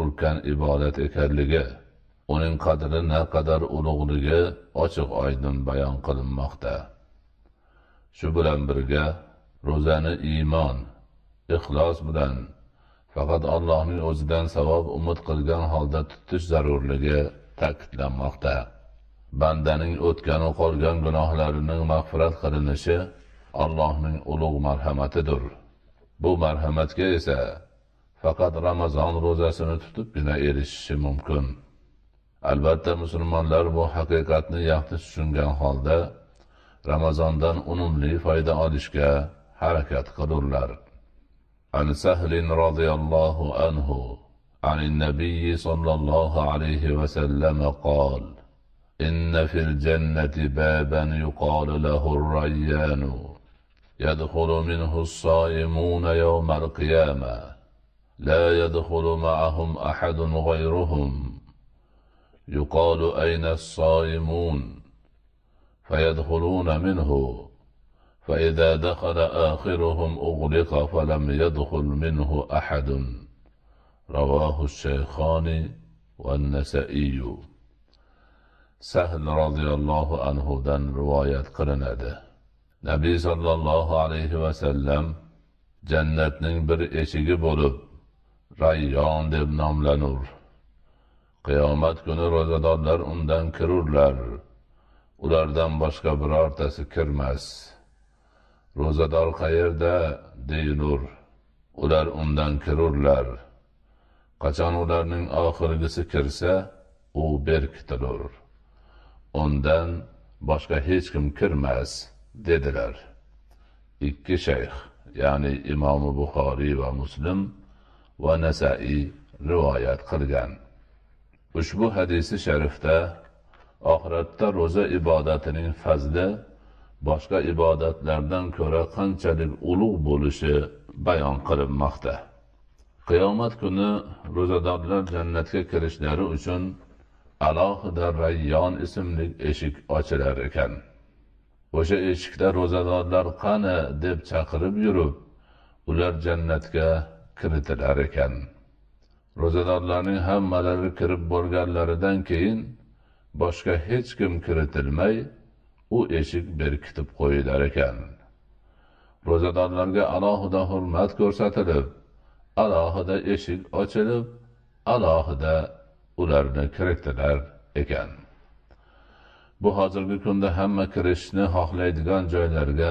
ulkan ibodat ekanligi uning qadri naqadar ulug'ligi ochiq oydin bayon qilinmoqda. Shu bilan birga ro'zani iymon ixlos bilan faqat allohning o'zidan savob umid qilgan holda tutish zarurligi ta'kidlanmoqda. Bandaning o'tganu qolgan gunohlarining mag'firat qilinishi allohning ulug' marhamatidir. Bu marhamatga esa faqat ramazon ro'zasini tutibgina erishishi mumkin albatta musulmonlar bu haqiqatni yaxshi tushungan holda ramazondan unumli foyda olishga harakat qilurlar عن سهل رضي الله عنه عن النبي صلى الله عليه وسلم قال إن في الجنة بابا يقال له الريان يدخل منه الصائمون يوم القيامة لا يدخل معهم أحد غيرهم. يقال أين الصائمون؟ فيدخلون منه. فإذا دخل آخرهم أغلق فلم يدخل منه أحد. رواه الشيخان والنسائي. سهل رضي الله عنه دن رواية قرنده nabiy sollallohu alayhi vasallam jannatning bir eshigi bo'lib rayyon deb nomlanur. Qiyomat kuni ro'zadorlar undan kirurlar. Ulardan boshqa birortasi kirmas. Ro'zador qayerda? Deyilur ular undan kirurlar. Qachon ularning oxirgisi kirsa u berkitilur undan boshqa hech kim kirmas dedilar. Ikki shayx ya'ni imomi buxoriy va muslim va nasaiy rivoyat qilgan. Ushbu hadisi sharifda oxiratda ro'za ibodatining fazli boshqa ibodatlardan ko'ra qanchalik ulug' bo'lishi bayon qilinmoqda. Qiyomat kuni ro'zadorlar jannatga kirishlari uchun alohida rayyon ismli eshik ochilar ekan. O'sha eshikda ro'zadorlar qani deb chaqirib yurib ular jannatga kiritilar ekan ro'zadorlarning hammalari kirib bo'lganlaridan keyin boshqa hech kim kiritilmay u eshik berkitib qo'yilar ekan ro'zadorlarga alohida hurmat ko'rsatilib alohida eshik ochilib alohida ularni kiritdilar ekan. Bu hozirgi kunda hamma kirishni xohlaydigan joylarga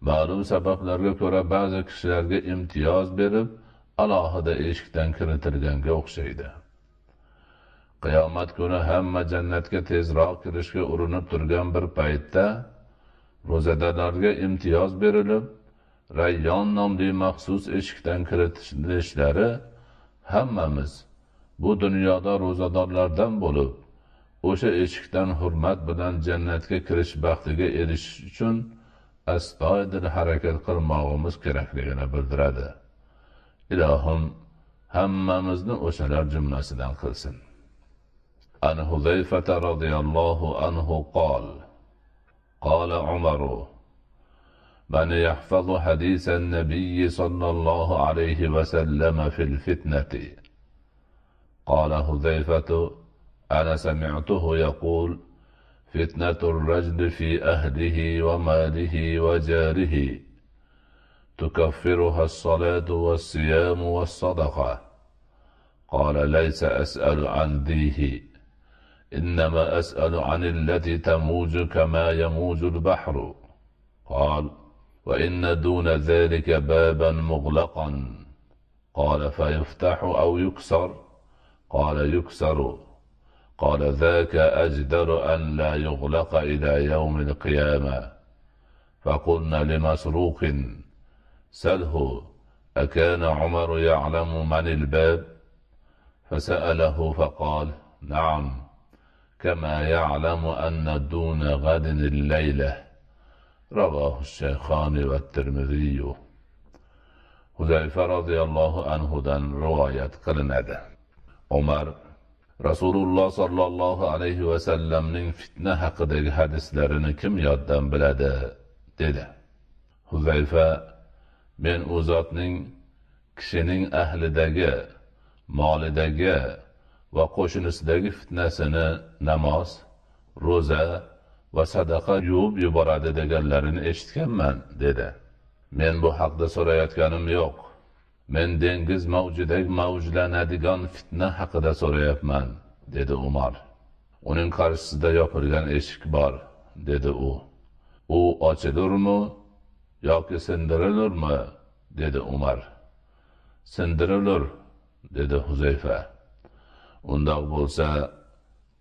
ma'lum sabablarga ko'ra ba'zi kishilarga imtiyoz berib alohida eshikdan kiritilganga o'xshaydi. Qiyomat kuni hamma jannatga tezroq kirishga urinib turgan bir paytda ro'zadalarga imtiyoz berilib rayyon nomli maxsus eshikdan kiritilishlari hammamiz bu dunyoda ro'zadorlardan bo'lib o'sha eshikdan hurmat bilan jannatga kirish baxtiga erishish uchun astoydil harakat qilmog'imiz kerakligini bildiradi ilohim hammamizni o'shalar jumlasidan qilsin عن حذيفة رضي الله عنه قال قال عمر من يحفظ حديث النبي صلى الله عليه وسلم في الفتنة؟ قال حذيفة أنا سمعته يقول فتنة الرجل في أهله وماله وجاره. تكفرها الصلاة والصيام والصدقة. قال ليس أسأل عن ديه إنما أسأل عن التي تموج كما يموج البحر. قال وإن دون ذلك بابا مغلقا. قال فيفتح أو يكسر؟ قال يكسر. قال ذاك أجدر أن لا يغلق إلى يوم القيامة. فقلنا لمسروق سله أكان عمر يعلم من الباب؟ فسأله فقال نعم كما يعلم أن دون غد الليلة. رواه الشيخان والترمذي. huzayfa roziyallohu anhudan rivoyat qilinadi umar rasululloh sollallohu alayhi vasallamning fitna haqidagi hadislarini kim yoddan biladi? dedi. Huzayfa men u zotning kishining ahlidagi molidagi va qo'shnisidagi fitnasini namoz ro'za va sadaqa yuvib yuboradi deganlarini eshitganman dedi. Men bu haqda so'rayotganim yo'q. Men dengiz mavjidek mavjlanadigan fitna haqida so'rayapman dedi umar. Uning qarshisida yopilgan eshik bor dedi u. U ochilurmi yoki sindirilurmi dedi umar. Sindirilur dedi huzayfa. Undoq bo'lsa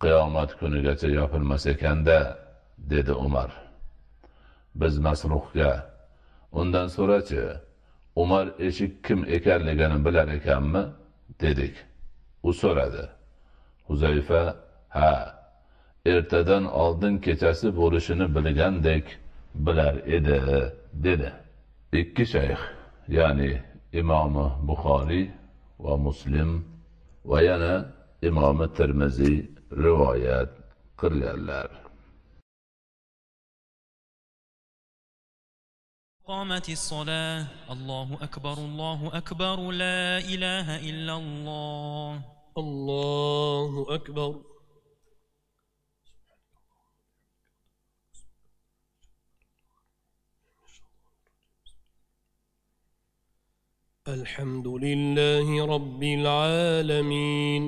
qiyomat kunigacha yopilmas ekanda dedi umar. Biz masruhga undan so'rachi umar eshik kim ekanligini bilar ekanmi? dedik. U so'radi. Huzayfa ha ertadan oldin kechasi bo'lishini bilgandek bilar edi dedi. Ikki shayx ya'ni imomi buxoriy va muslim va yana imomi termiziy rivoyat qilganlar. قامت الصلاة. الله أكبر الله أكبر لا إله إلا الله. الله أكبر. الحمد لله رب العالمين.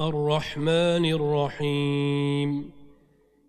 الرحمن الرحيم.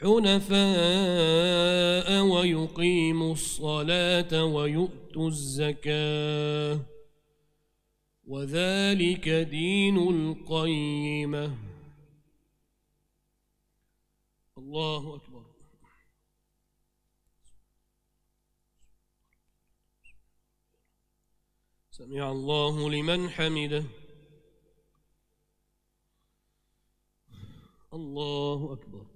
حنفاء ويقيموا الصلاة ويؤتوا الزكاة. وذلك دين القيمة الله أكبر. سمع الله لمن حمده. الله أكبر.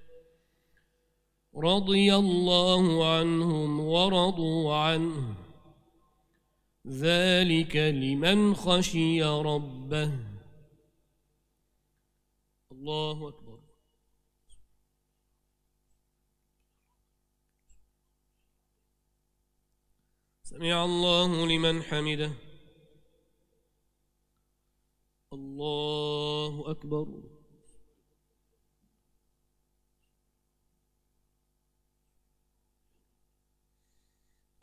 رضي الله عنهم ورضوا عنه. ذلك لمن خشي ربه. الله أكبر. سمع الله لمن حمده. الله أكبر.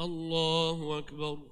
الله أكبر.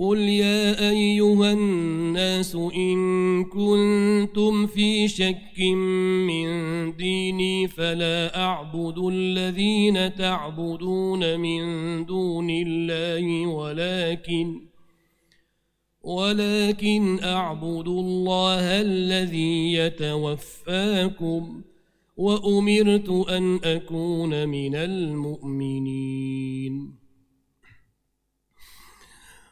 قل يا أيها الناس إن كنتم في شك من ديني فلا أعبد الذين تعبدون من دون الله ولكن ولكن أعبد الله الذي يتوفاكم وأمرت أن أكون من المؤمنين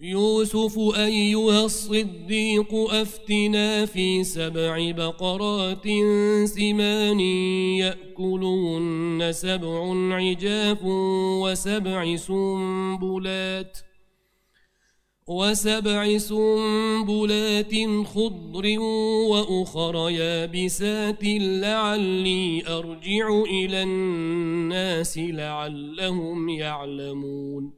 يوسف أيها الصديق أفتنا في سبع بقرات سمان يأكلهن سبع عجاف وسبع سنبلات. وسبع سنبلات خضر وأخر يابسات لعلي أرجع إلى الناس لعلهم يعلمون.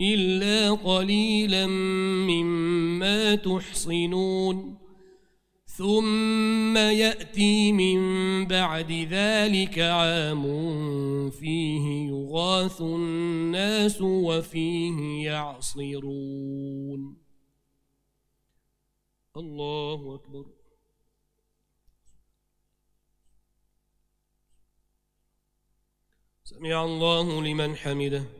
إلا قليلا مما تحصنون ثم يأتي من بعد ذلك عام فيه يغاث الناس وفيه يعصرون الله أكبر سمع الله لمن حمده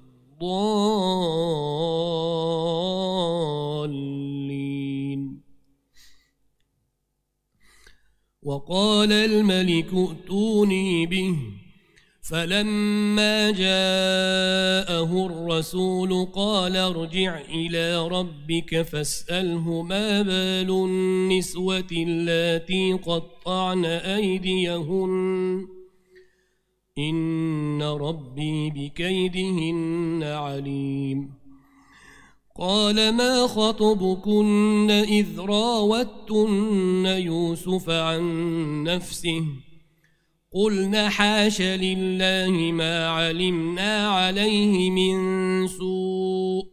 وقال الملك ائتوني به فلما جاءه الرسول قال ارجع إلى ربك فاسأله ما بال النسوة التي قطعن أيديهن. إن ربي بكيدهن عليم. قال ما خطبكن إذ راوتن يوسف عن نفسه؟ قلنا حاش لله ما علمنا عليه من سوء.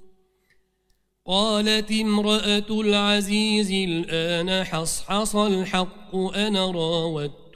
قالت امرأة العزيز الآن حصحص الحق أنا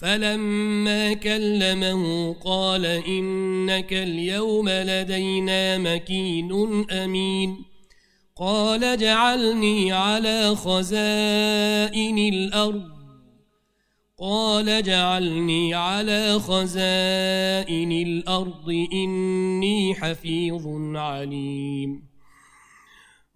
فلما كلمه قال إنك اليوم لدينا مكين أمين. قال جعلني على خزائن الأرض. قال جعلني على خزائن الأرض. إني حفيظ عليم.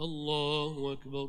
الله أكبر.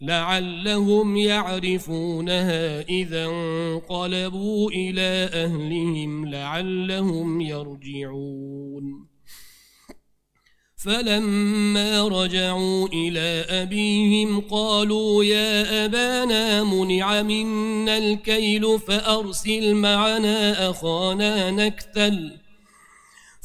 لعلهم يعرفونها إذا انقلبوا إلى أهلهم لعلهم يرجعون. فلما رجعوا إلى أبيهم قالوا يا أبانا منع منا الكيل فأرسل معنا أخانا نكتل.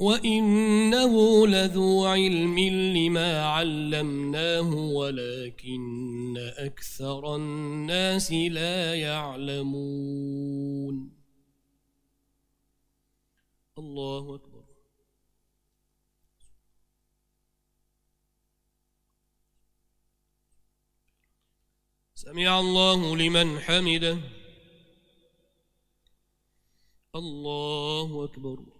وإنه لذو علم لما علمناه ولكن أكثر الناس لا يعلمون. الله أكبر. سمع الله لمن حمده. الله أكبر.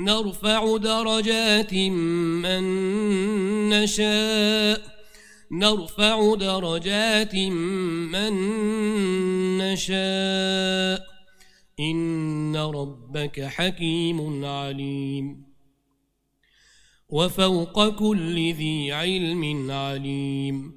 نرفع درجات من نشاء. نرفع درجات من نشاء. إن ربك حكيم عليم. وفوق كل ذي علم عليم.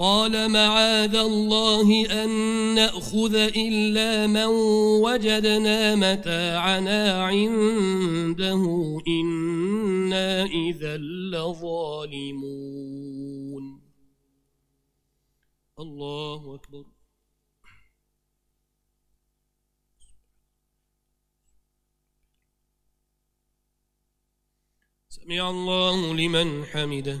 قال معاذ الله أن نأخذ إلا من وجدنا متاعنا عنده إنا إذا لظالمون. الله أكبر. سمع الله لمن حمده.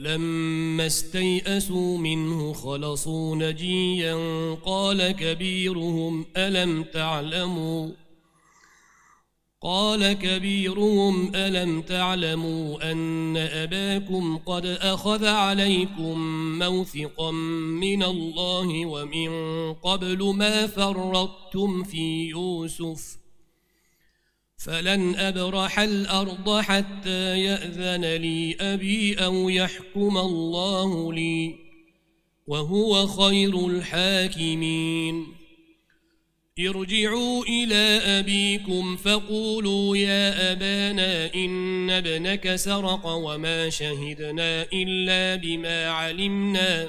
فلما استيئسوا منه خلصوا نجيا قال كبيرهم ألم تعلموا؟ قال كبيرهم ألم تعلموا أن أباكم قد أخذ عليكم موثقا من الله ومن قبل ما فرطتم في يوسف؟ فلن أبرح الأرض حتى يأذن لي أبي أو يحكم الله لي وهو خير الحاكمين. ارجعوا إلى أبيكم فقولوا يا أبانا إن ابنك سرق وما شهدنا إلا بما علمنا.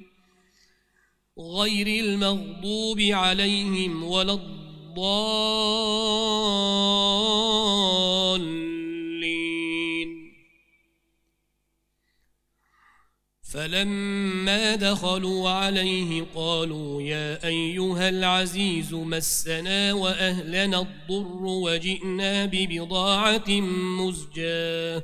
غير المغضوب عليهم ولا الضالين. فلما دخلوا عليه قالوا يا أيها العزيز مسنا وأهلنا الضر وجئنا ببضاعة مزجاة.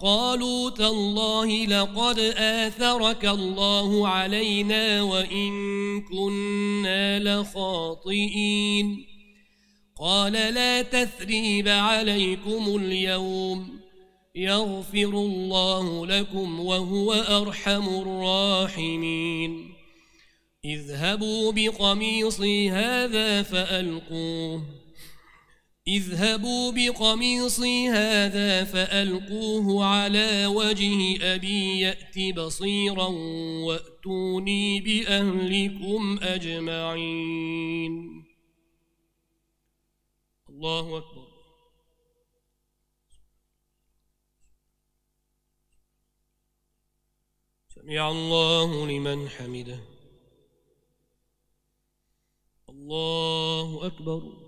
قالوا تالله لقد آثرك الله علينا وإن كنا لخاطئين. قال لا تثريب عليكم اليوم. يغفر الله لكم وهو أرحم الراحمين. اذهبوا بقميصي هذا فألقوه. اذهبوا بقميصي هذا فألقوه على وجه أبي يأت بصيرا وأتوني بأهلكم أجمعين. الله أكبر. سمع الله لمن حمده. الله أكبر.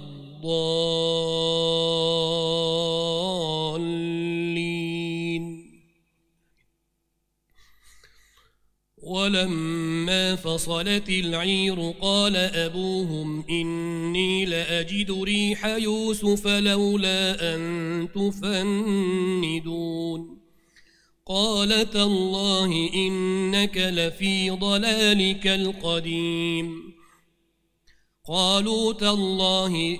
ولما فصلت العير قال أبوهم إني لأجد ريح يوسف لولا أن تفندون. قالت الله إنك لفي ضلالك القديم. قالوا تالله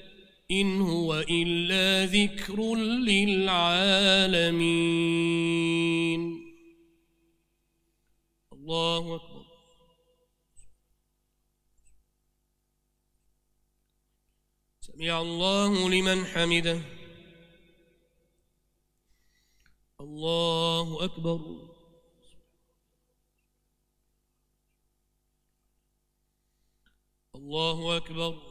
إن هو إلا ذكر للعالمين. الله أكبر. سمع الله لمن حمده. الله أكبر. الله أكبر.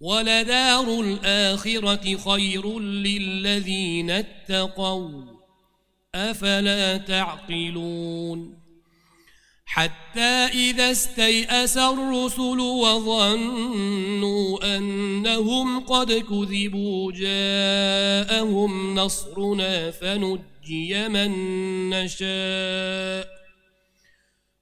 ولدار الآخرة خير للذين اتقوا أفلا تعقلون حتى إذا استيأس الرسل وظنوا أنهم قد كذبوا جاءهم نصرنا فنجي من نشاء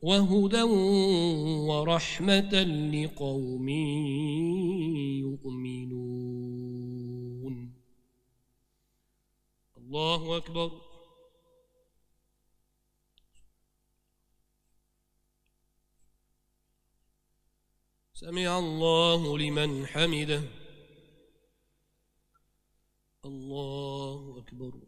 وهدى ورحمة لقوم يؤمنون. الله أكبر. سمع الله لمن حمده. الله أكبر.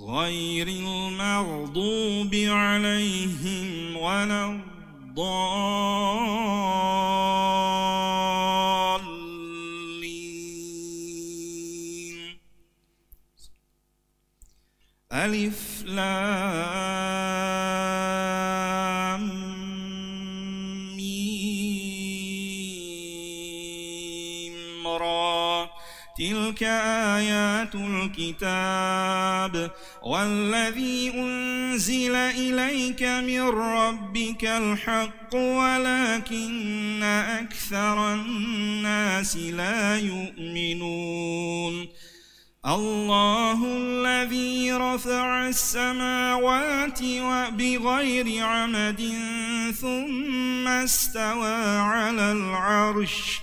غير المغضوب عليهم ولا الضالين. ألف لام تلك آيات الكتاب والذي أنزل إليك من ربك الحق ولكن أكثر الناس لا يؤمنون الله الذي رفع السماوات بغير عمد ثم استوى على العرش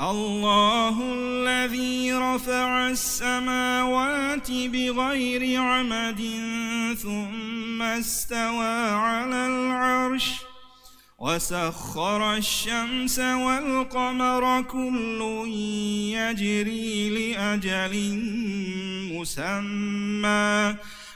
الله الذي رفع السماوات بغير عمد ثم استوى على العرش وسخر الشمس والقمر كل يجري لأجل مسمى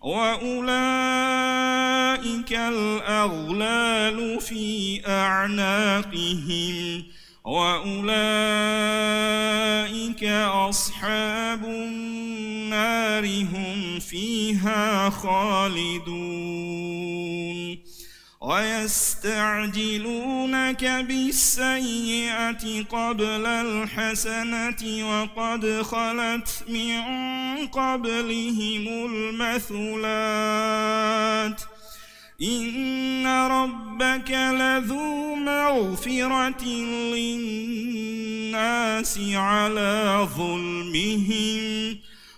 وأولئك الأغلال في أعناقهم وأولئك أصحاب النار هم فيها خالدون ويستعجلونك بالسيئة قبل الحسنة وقد خلت من قبلهم المثلات. إن ربك لذو مغفرة للناس على ظلمهم.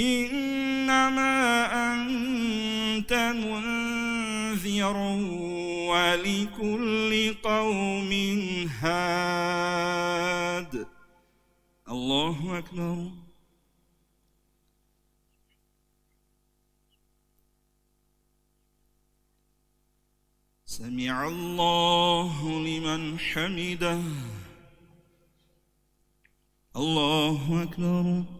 إنما أنت منذر ولكل قوم هاد. الله أكبر. سمع الله لمن حمده. الله أكبر.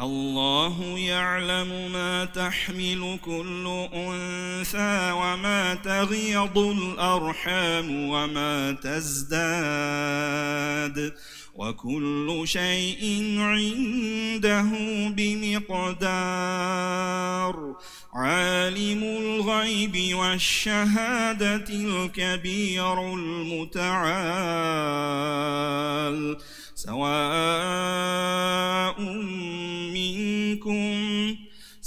الله يعلم ما تحمل كل أنثى وما تغيض الأرحام وما تزداد. وكل شيء عنده بمقدار. عالم الغيب والشهادة الكبير المتعال. سواء منكم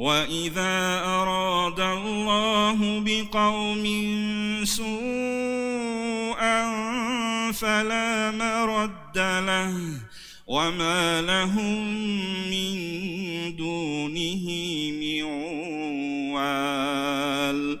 وإذا أراد الله بقوم سوءا فلا مرد له وما لهم من دونه من وال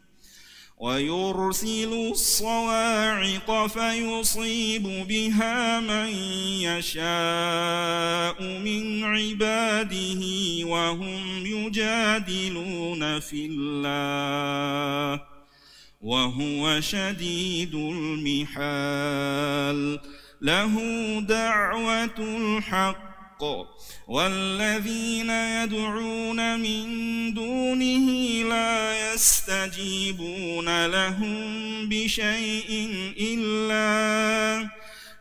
ويرسل الصواعق فيصيب بها من يشاء من عباده وهم يجادلون في الله وهو شديد المحال. له دعوة الحق والذين يدعون من دونه لا يستجيبون لهم بشيء إلا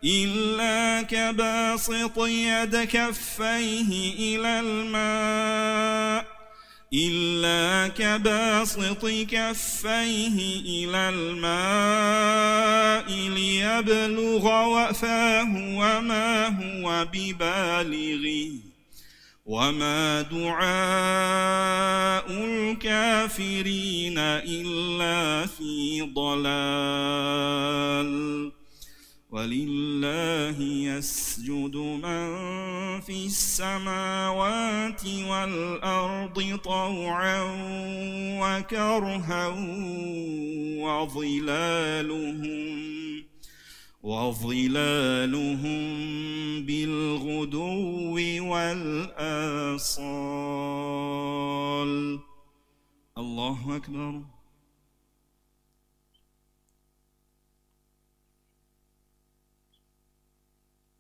إلا كباسط يد كفيه إلى الماء. إلا كباسط كفيه إلى الماء ليبلغ وفاه وما هو ببالغه وما دعاء الكافرين إلا في ضلال ولله يسجد من في السماوات والأرض طوعا وكرها وظلالهم وظلالهم بالغدو والآصال. الله أكبر.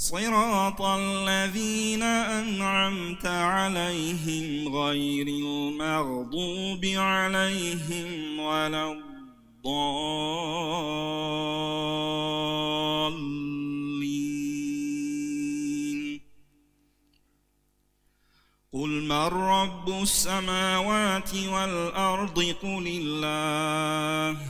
صراط الذين أنعمت عليهم غير المغضوب عليهم ولا الضالين. قل من رب السماوات والأرض؟ قل الله.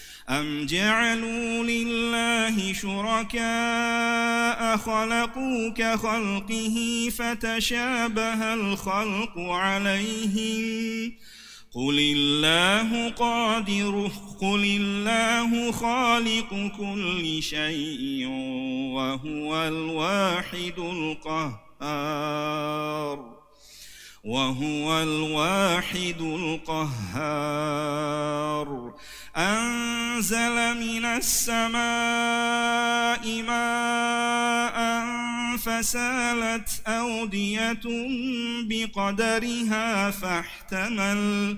أم جعلوا لله شركاء خلقوا كخلقه فتشابه الخلق عليهم قل الله قادر قل الله خالق كل شيء وهو الواحد القهار وهو الواحد القهار. أنزل من السماء ماء فسالت أودية بقدرها فاحتمل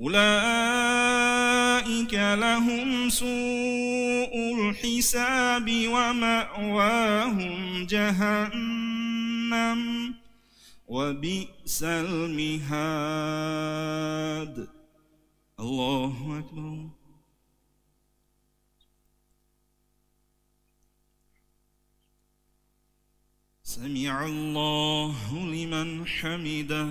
أولئك لهم سوء الحساب ومأواهم جهنم وبئس المهاد. الله أكبر. سمع الله لمن حمده.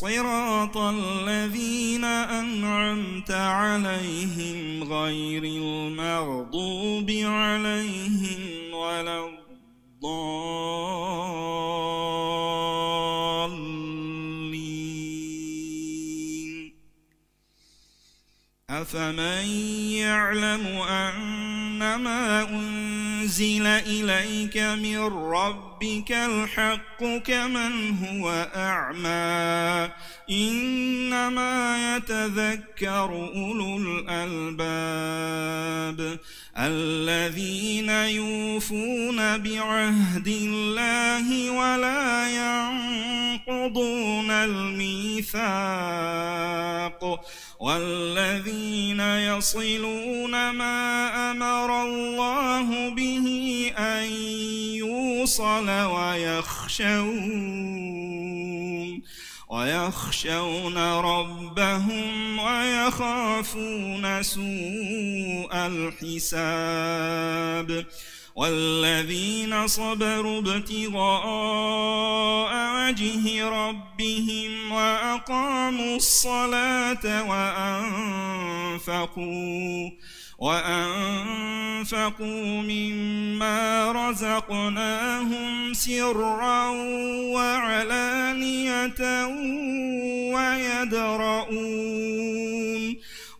صراط الذين أنعمت عليهم غير المغضوب عليهم ولا الضالين. أفمن يعلم أنما أنزل إليك من ربك الحق كمن هو أعمى. إنما يتذكر أولو الألباب الذين يوفون بعهد الله ولا ينقضون الميثاق والذين يصلون ما أمر الله به أن يوصل ويخشون ويخشون ربهم ويخافون سوء الحساب. والذين صبروا ابتغاء وجه ربهم وأقاموا الصلاة وأنفقوا. وأنفقوا مما رزقناهم سرا وعلانية ويدرؤون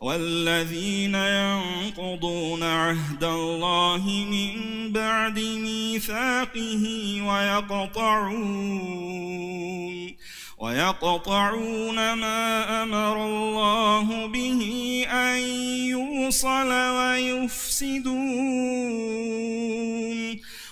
والذين ينقضون عهد الله من بعد ميثاقه ويقطعون ويقطعون ما أمر الله به أن يوصل ويفسدون.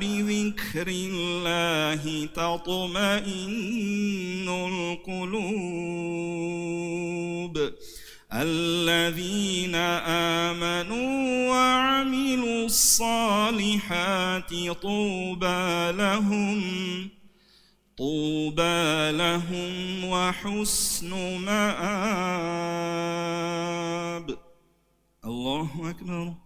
بذكر الله تطمئن القلوب الذين آمنوا وعملوا الصالحات طوبى لهم طوبى لهم وحسن مآب. الله أكبر.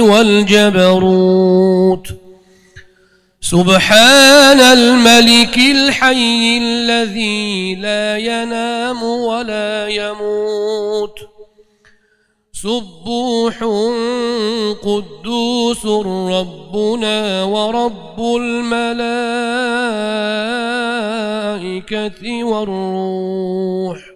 والجبروت. سبحان الملك الحي الذي لا ينام ولا يموت. سبوح قدوس ربنا ورب الملائكة والروح.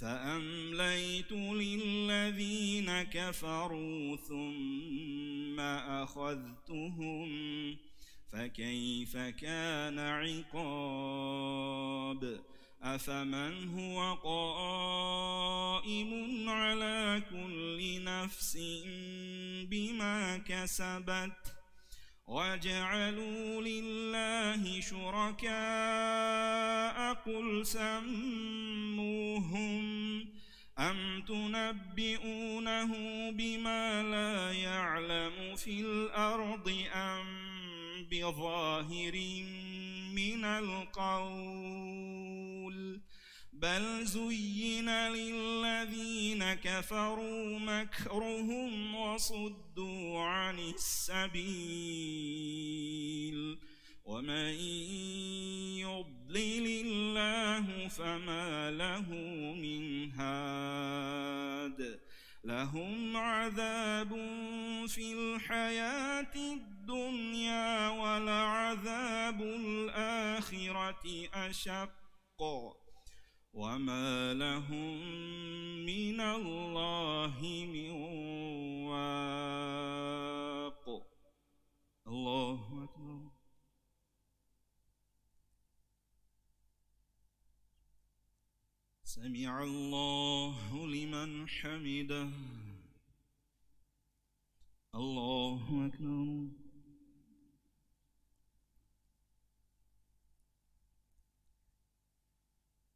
فأمليت للذين كفروا ثم أخذتهم فكيف كان عقاب؟ أفمن هو قائم على كل نفس بما كسبت؟ وجعلوا لله شركاء قل سموهم أم تنبئونه بما لا يعلم في الأرض أم بظاهر من القول بل زين للذين كفروا مكرهم وصدوا عن السبيل ومن يضلل الله فما له من هاد لهم عذاب في الحياة الدنيا ولعذاب الآخرة أشق وما لهم من الله من واق. الله أكبر. سمع الله لمن حمده. الله أكبر.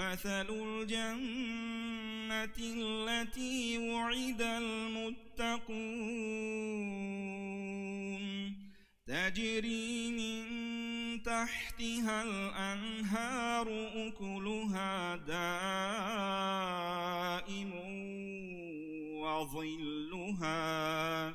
مثل الجنة التي وعد المتقون تجري من تحتها الأنهار أكلها دائم وظلها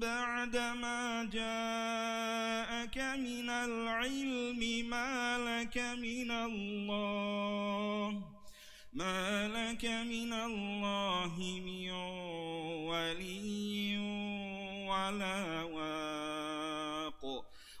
بعدما جاءك من العلم ما لك من الله ما لك من الله من ولي ولا واق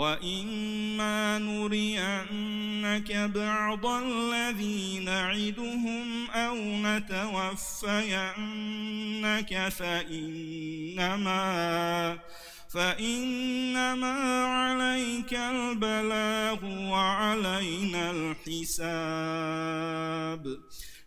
وإما نرينك بعض الذي نعدهم أو نتوفينك فإنما فإنما عليك البلاغ وعلينا الحساب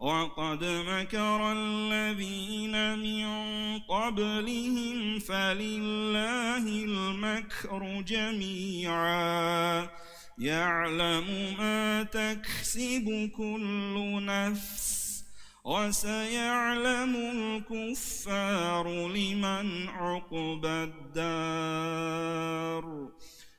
وقد مكر الذين من قبلهم فلله المكر جميعا يعلم ما تكسب كل نفس وسيعلم الكفار لمن عقبى الدار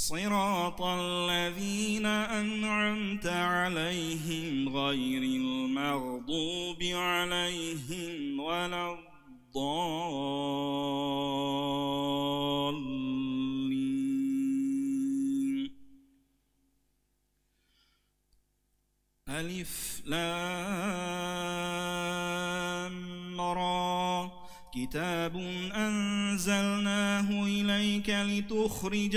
صراط الذين أنعمت عليهم غير المغضوب عليهم ولا الضالين. ألف لام را. كتاب أنزلناه إليك لتخرج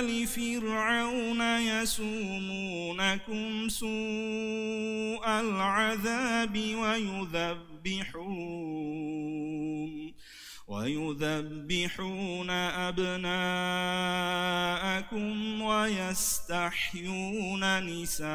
آل فرعون يسومونكم سوء العذاب ويذبحون ويذبحون أبناءكم ويستحيون نساءكم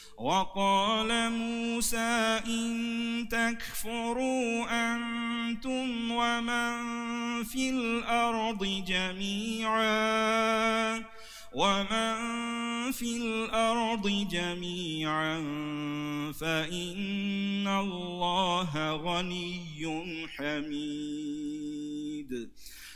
وقال موسى إن تكفروا أنتم ومن في الأرض جميعا ومن في الأرض جميعا فإن الله غني حميد.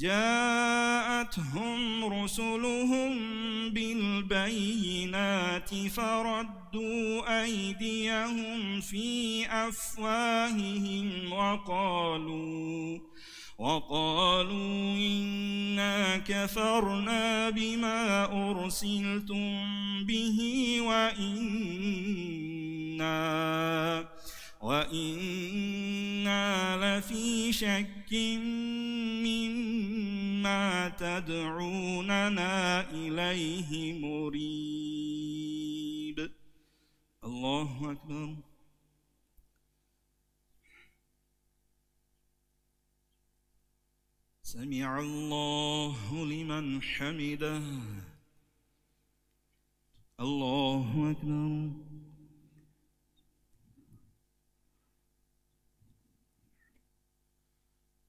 جاءتهم رسلهم بالبينات فردوا أيديهم في أفواههم وقالوا وقالوا إنا كفرنا بما أرسلتم به وإنا وإنا لفي شك مما تدعوننا إليه مريب. الله أكبر. سمع الله لمن حمده. الله أكبر.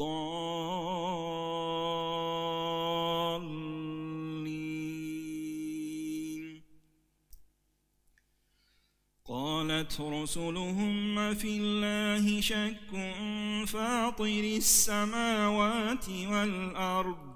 الضالين. قالت رسلهم في الله شك؟ فاطر السماوات والأرض.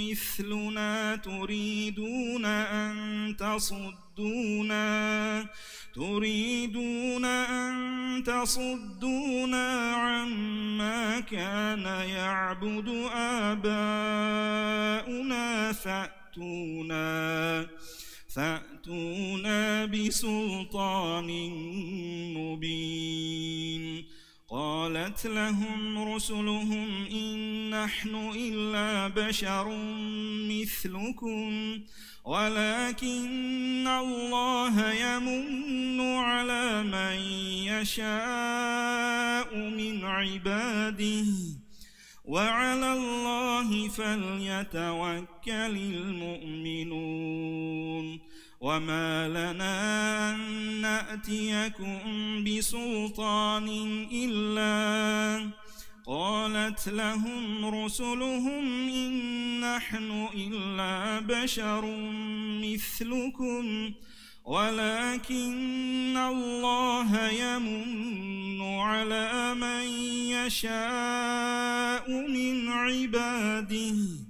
مثلنا تريدون أن تصدونا تريدون أن تصدونا عما كان يعبد آباؤنا فأتونا فأتونا بسلطان مبين. قالت لهم رسلهم إن نحن إلا بشر مثلكم ولكن الله يمن على من يشاء من عباده وعلى الله فليتوكل المؤمنون. وما لنا أن نأتيكم بسلطان إلا قالت لهم رسلهم إن نحن إلا بشر مثلكم ولكن الله يمن على من يشاء من عباده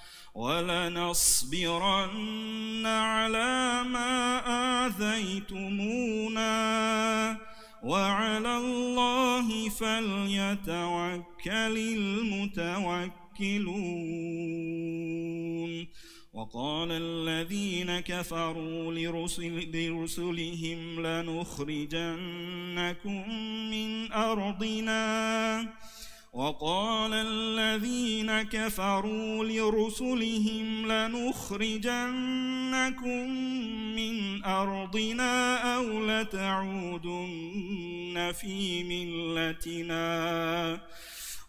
ولنصبرن على ما آذيتمونا. وعلى الله فليتوكل المتوكلون. وقال الذين كفروا لرسل لرسلهم لنخرجنكم من أرضنا. وقال الذين كفروا لرسلهم لنخرجنكم من أرضنا أو لتعودن في ملتنا.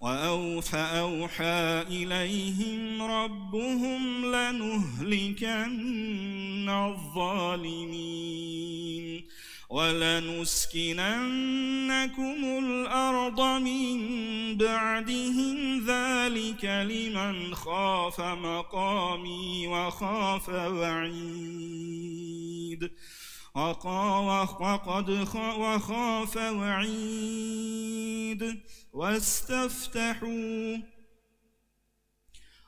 وأوحى إليهم ربهم لنهلكن الظالمين. ولنسكننكم الأرض من بعدهم ذلك لمن خاف مقامي وخاف وعيد. وقد وخاف وعيد. واستفتحوا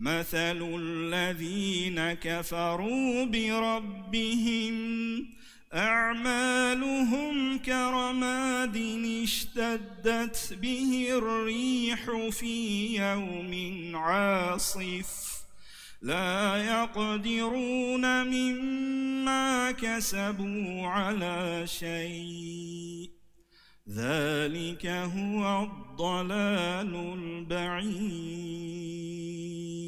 مثل الذين كفروا بربهم أعمالهم كرماد اشتدت به الريح في يوم عاصف. لا يقدرون مما كسبوا على شيء. ذلك هو الضلال البعيد.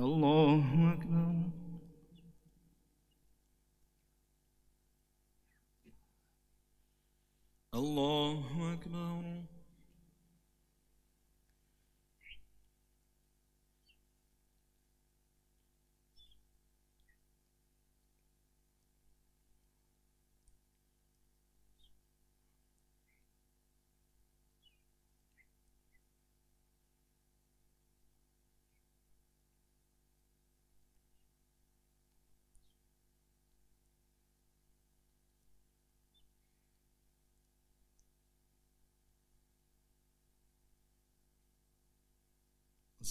الله أكبر. الله أكبر.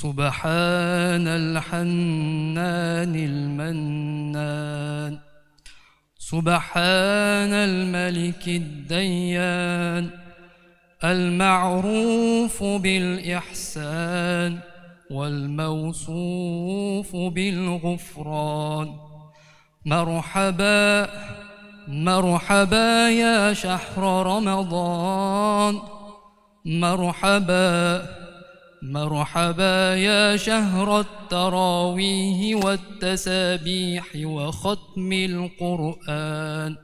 سبحان الحنان المنان. سبحان الملك الديان. المعروف بالإحسان والموصوف بالغفران. مرحبا مرحبا يا شهر رمضان. مرحبا مرحبا يا شهر التراويه والتسابيح وختم القرآن.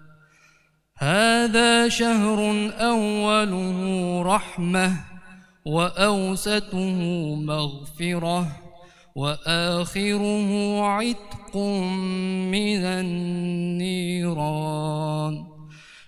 هذا شهر أوله رحمة وأوسطه مغفرة وآخره عتق من النيران.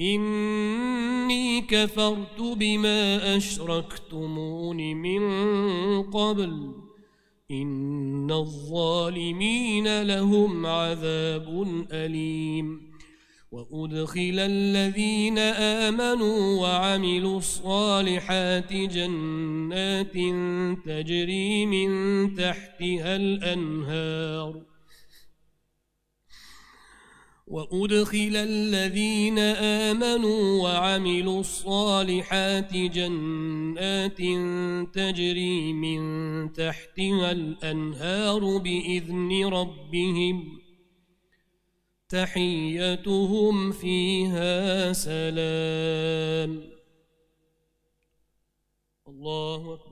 إني كفرت بما أشركتمون من قبل. إن الظالمين لهم عذاب أليم. وأدخل الذين آمنوا وعملوا الصالحات جنات تجري من تحتها الأنهار. وأدخل الذين آمنوا وعملوا الصالحات جنات تجري من تحتها الأنهار بإذن ربهم تحيتهم فيها سلام. الله أكبر.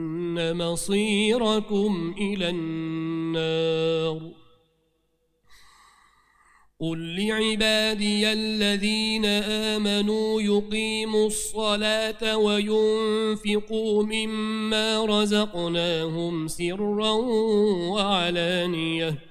مصيركم إلى النار. قل لعبادي الذين آمنوا يقيموا الصلاة وينفقوا مما رزقناهم سرا وعلانية.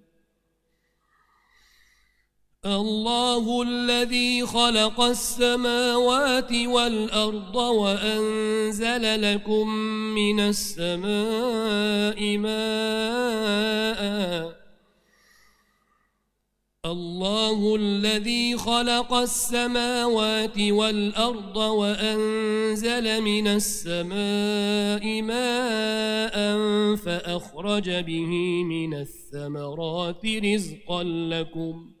الله الذي خلق السماوات والأرض وأنزل لكم من السماء ماء. الله الذي خلق السماوات والأرض وأنزل من السماء ماء فأخرج به من الثمرات رزقا لكم ۖ.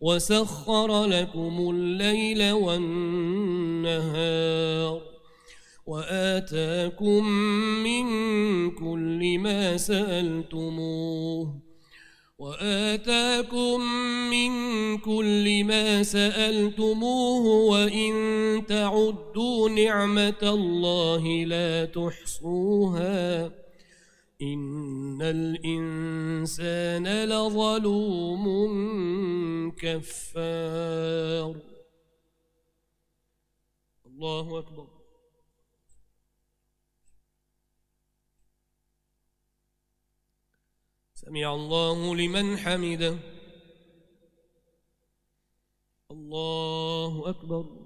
وسخر لكم الليل والنهار وآتاكم من كل ما سألتموه وآتاكم من كل ما سألتموه وإن تعدوا نعمة الله لا تحصوها إن الإنسان لظلوم كفار. الله أكبر. سمع الله لمن حمده. الله أكبر.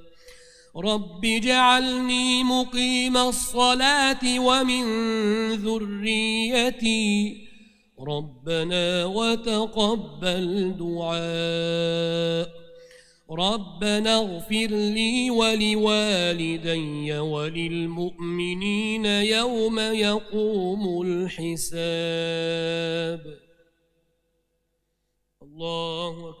رب اجعلني مقيم الصلاة ومن ذريتي ربنا وتقبل دعاء ربنا اغفر لي ولوالدي وللمؤمنين يوم يقوم الحساب. الله أكبر.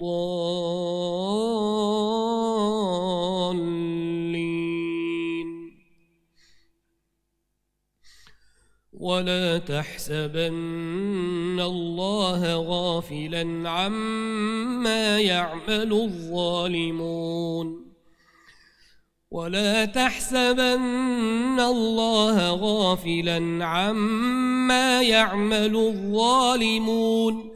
الضالين. ولا تحسبن الله غافلا عما يعمل الظالمون. ولا تحسبن الله غافلا عما يعمل الظالمون.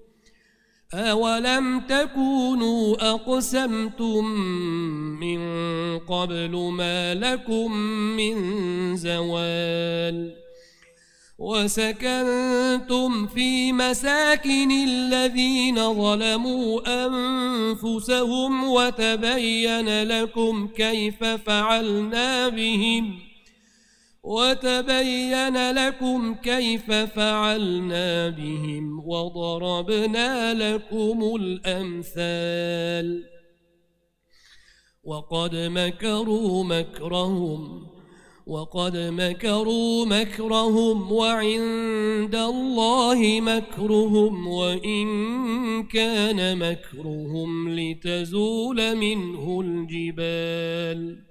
أولم تكونوا أقسمتم من قبل ما لكم من زوال وسكنتم في مساكن الذين ظلموا أنفسهم وتبين لكم كيف فعلنا بهم ۖ وتبين لكم كيف فعلنا بهم وضربنا لكم الأمثال وقد مكروا مكرهم وقد مكروا مكرهم وعند الله مكرهم وإن كان مكرهم لتزول منه الجبال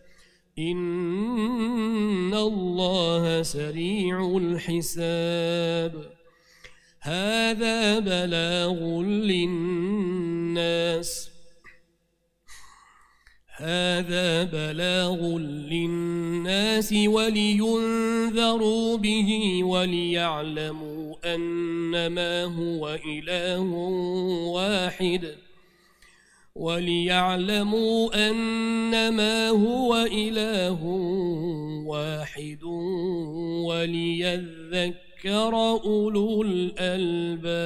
إن الله سريع الحساب هذا بلاغ للناس هذا بلاغ للناس ولينذروا به وليعلموا أنما هو إله واحد وليعلموا أنما هو إله واحد وليذكر أولو الألباب.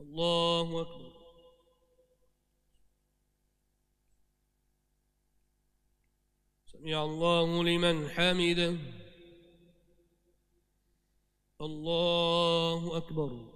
الله أكبر. سمع الله لمن حمده. الله أكبر.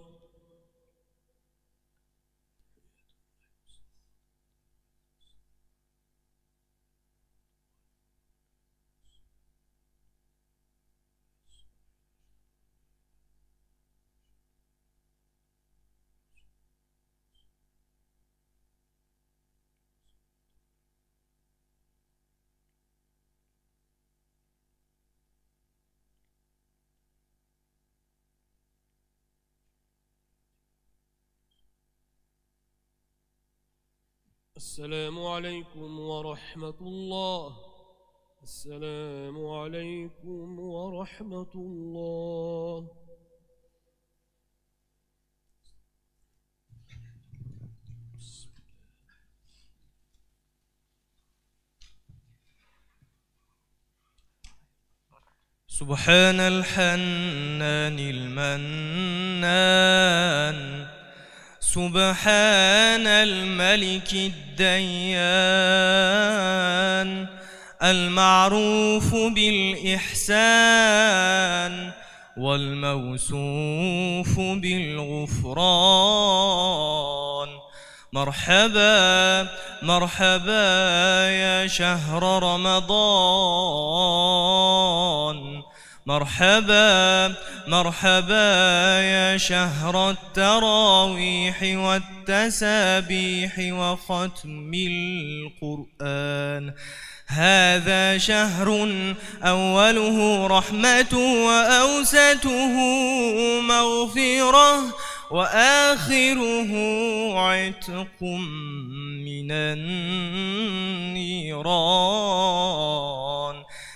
السلام عليكم ورحمة الله. السلام عليكم ورحمة الله. سبحان الحنان المنان. سبحان الملك الديان المعروف بالإحسان والموصوف بالغفران. مرحبا مرحبا يا شهر رمضان. مرحبا مرحبا يا شهر التراويح والتسابيح وختم القرآن. هذا شهر أوله رحمة وأوسته مغفرة وآخره عتق من النيران.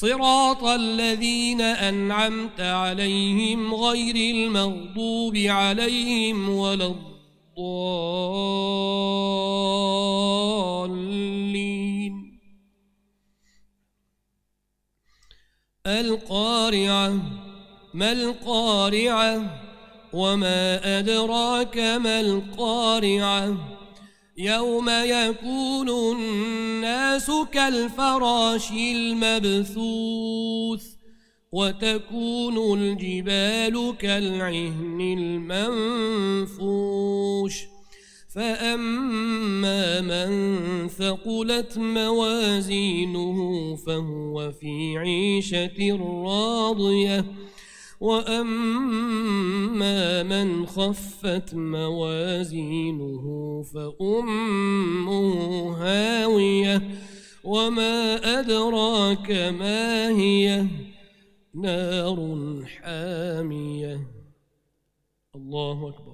صراط الذين أنعمت عليهم غير المغضوب عليهم ولا الضالين. القارعة ما القارعة؟ وما أدراك ما القارعة؟ يوم يكون الناس كالفراش المبثوث وتكون الجبال كالعهن المنفوش فأما من ثقلت موازينه فهو في عيشة راضية وأما من خفت موازينه فأمه هاوية وما أدراك ما هي؟ نار حامية. الله أكبر.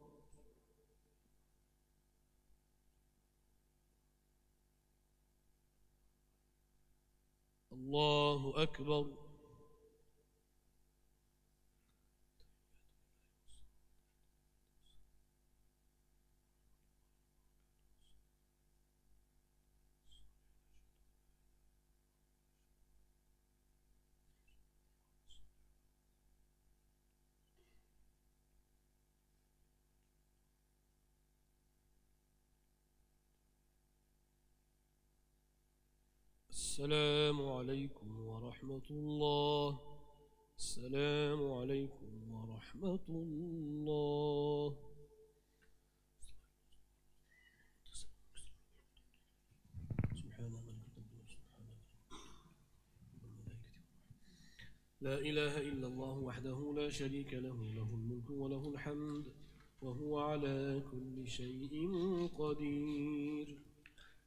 الله أكبر. السلام عليكم ورحمة الله. السلام عليكم ورحمة الله. لا إله إلا الله وحده لا شريك له له الملك وله الحمد وهو على كل شيء قدير.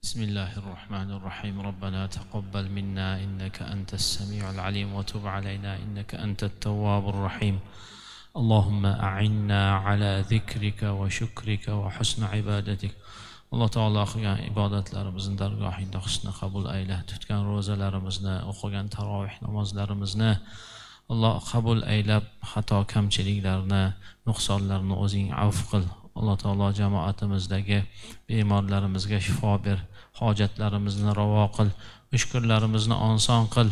بسم الله الرحمن الرحيم ربنا تقبل منا إنك أنت السميع العليم وتب علينا إنك أنت التواب الرحيم اللهم أعنا على ذكرك وشكرك وحسن عبادتك alloh taolo qilgan ibodatlarimizni dargohingda husni qabul ayla tutgan ro'zalarimizni o'qigan taroveh namozlarimizni alloh qabul aylab xato kamchiliklarni nuqsonlarni o'zing avf qil alloh taolo jamoatimizdagi bemorlarimizga shifo ber Hojatlarimizni ravo qil mushkurlarimizni oson qil.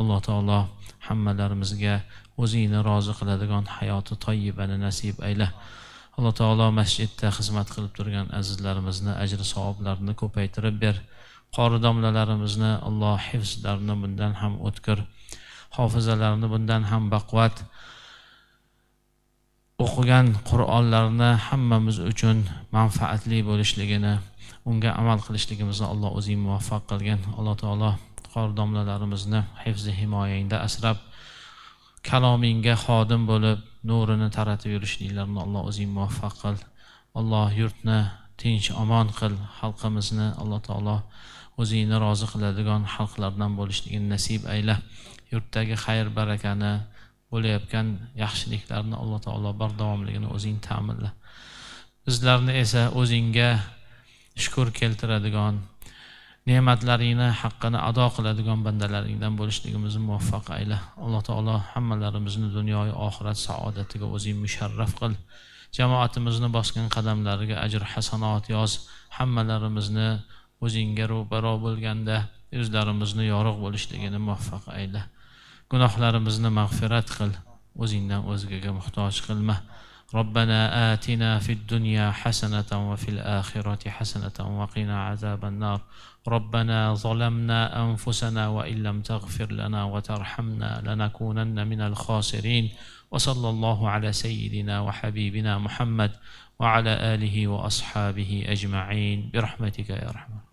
Alloh taolo hammalarimizga o'zingni rozi qiladigan hayoti toyibani nasib ayla alloh taolo masjidda xizmat qilib turgan azizlarimizni ajri savoblarini ko'paytirib ber. Qori domlalarimizni alloh hifzlarini bundan ham o'tkir. Hofizalarini bundan ham baquvvat. O'qigan qur'onlarni hammamiz uchun manfaatli bo'lishligini unga amal qilishligimizni alloh o'zing muvaffaq qilgin alloh taolo qori domlalarimizni hifzi himoyangda asrab kalomingga xodim bo'lib nurini taratib yurishliklarini alloh o'zing muvaffaq qil. Alloh yurtni tinch omon qil xalqimizni alloh taolo o'zingni rozi qiladigan xalqlardan bo'lishligini nasib ayla yurtdagi xayr barakani bo'layotgan yaxshiliklarni alloh taolo bardavomligini o'zing ta'minla. Bizlarni esa o'zingga shukur keltiradigan ne'matlaringni haqqini ado qiladigan bandalaringdan bo'lishligimizni muvaffaq ayla. Alloh taolo hammalarimizni dunyoyu oxirat saodatiga o'zing musharraf qil. Jamoatimizni bosgan qadamlariga ajr hasanot yoz. Hammalarimizni o'zingga ro'baro bo'lganda yuzlarimizni yorug' bo'lishligini muvaffaq ayla. Gunohlarimizni mag'firat qil o'zingdan o'zgaga muhtoj qilma. ربنا آتنا في الدنيا حسنة وفي الآخرة حسنة وقنا عذاب النار ربنا ظلمنا أنفسنا وإن لم تغفر لنا وترحمنا لنكونن من الخاسرين وصلى الله على سيدنا وحبيبنا محمد وعلى آله وأصحابه أجمعين برحمتك يا رحمن